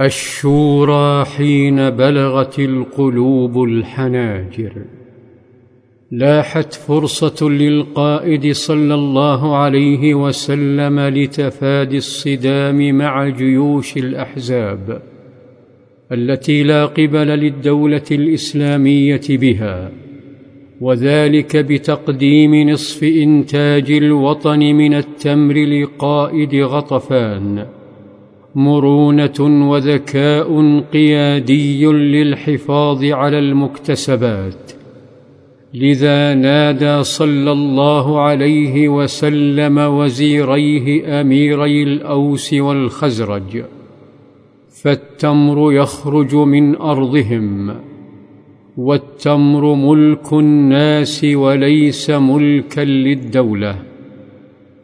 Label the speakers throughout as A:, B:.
A: الشورى حين بلغت القلوب الحناجر. لاحت فرصة للقائد صلى الله عليه وسلم لتفادي الصدام مع جيوش الأحزاب التي لا قبل للدولة الإسلامية بها وذلك بتقديم نصف إنتاج الوطن من التمر لقائد غطفان. مرونة وذكاء قيادي للحفاظ على المكتسبات. لذا نادى صلى الله عليه وسلم وزيريه أميري الأوس والخزرج فالتمر يخرج من أرضهم والتمر ملك الناس وليس ملكا للدولة.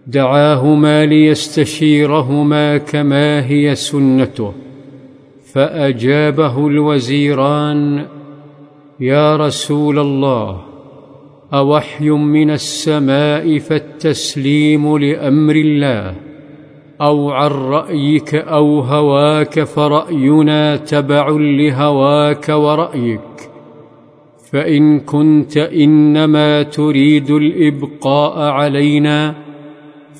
A: دعاهما ليستشيرهما كما هي سنته. فأجابه الوزيران يا رسول الله أوحي من السماء فالتسليم لأمر الله أو عن رأيك أو هواك فرأينا تبع لهواك ورأيك فإن كنت إنما تريد الإبقاء علينا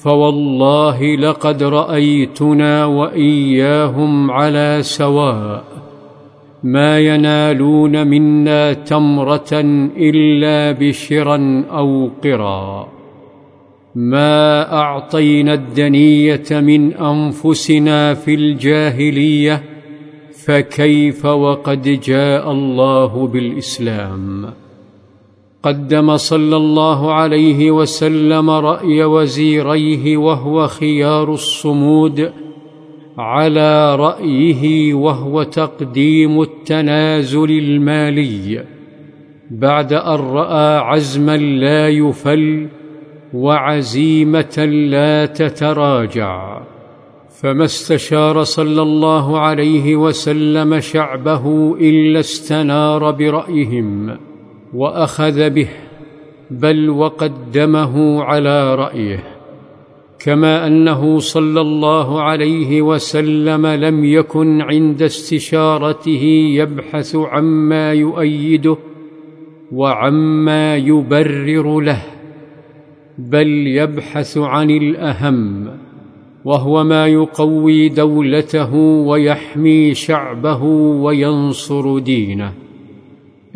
A: فوالله لقد رأيتنا وإياهم على سواء ما ينالون منا تمرة إلا بشرا أو قرا. ما أعطينا الدنية من أنفسنا في الجاهلية فكيف وقد جاء الله بالإسلام؟ قدم صلى الله عليه وسلم رأي وزيريه وهو خيار الصمود على رأيه وهو تقديم التنازل المالي بعد أن رأى عزما لا يفل وعزيمة لا تتراجع فما استشار صلى الله عليه وسلم شعبه إلا استنار برأيهم وأخذ به بل وقدمه على رأيه كما أنه صلى الله عليه وسلم لم يكن عند استشارته يبحث عما يؤيده وعما يبرر له بل يبحث عن الأهم وهو ما يقوي دولته ويحمي شعبه وينصر دينه.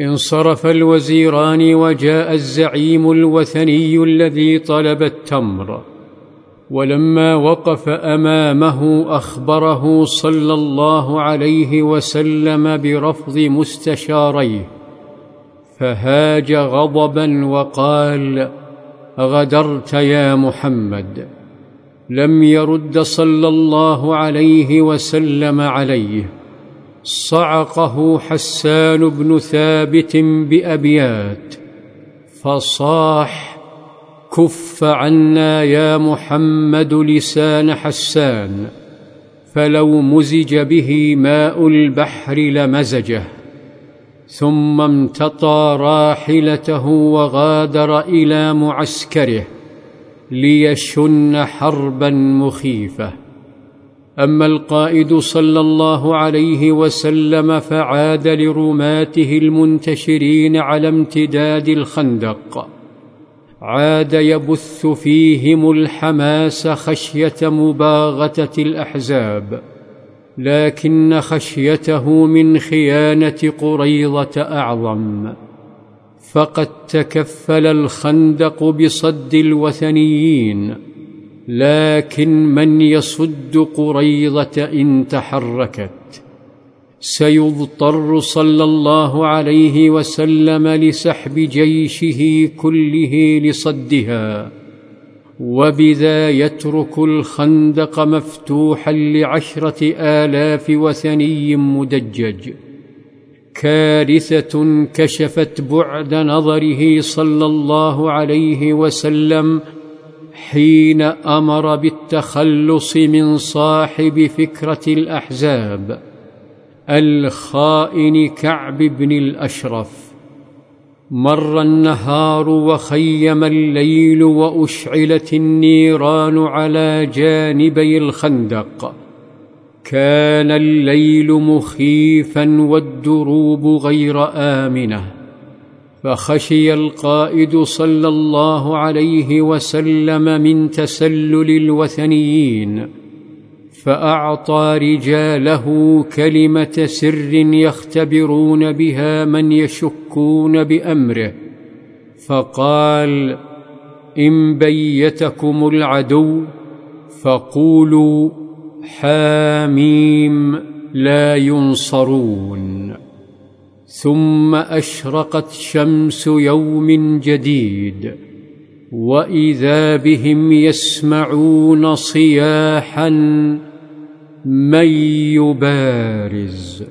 A: انصرف الوزيران وجاء الزعيم الوثني الذي طلب التمر. ولما وقف أمامه أخبره صلى الله عليه وسلم برفض مستشاريه فهاج غضبا وقال غدرت يا محمد. لم يرد صلى الله عليه وسلم عليه. صعقه حسان بن ثابت بأبيات فصاح كف عنا يا محمد لسان حسان فلو مزج به ماء البحر لمزجه ثم امتطى راحلته وغادر إلى معسكره ليشن حربا مخيفة. أما القائد صلى الله عليه وسلم فعاد لرماته المنتشرين على امتداد الخندق. عاد يبث فيهم الحماس خشية مباغتة الأحزاب لكن خشيته من خيانة قريضة أعظم. فقد تكفل الخندق بصد الوثنيين لكن من يصد قريضة إن تحركت سيضطر صلى الله عليه وسلم لسحب جيشه كله لصدها وبذا يترك الخندق مفتوحا لعشرة آلاف وثني مدجج. كارثة كشفت بعد نظره صلى الله عليه وسلم حين أمر بالتخلص من صاحب فكرة الأحزاب الخائن كعب بن الأشرف. مر النهار وخيم الليل وأشعلت النيران على جانبي الخندق. كان الليل مخيفا والدروب غير آمنة. فخشي القائد صلى الله عليه وسلم من تسلل الوثنيين فأعطى رجاله كلمة سر يختبرون بها من يشكون بأمره فقال إن بيتكم العدو فقولوا حاميم لا ينصرون. ثم أشرقت شمس يوم جديد وإذا بهم يسمعون صياحا من يبارز.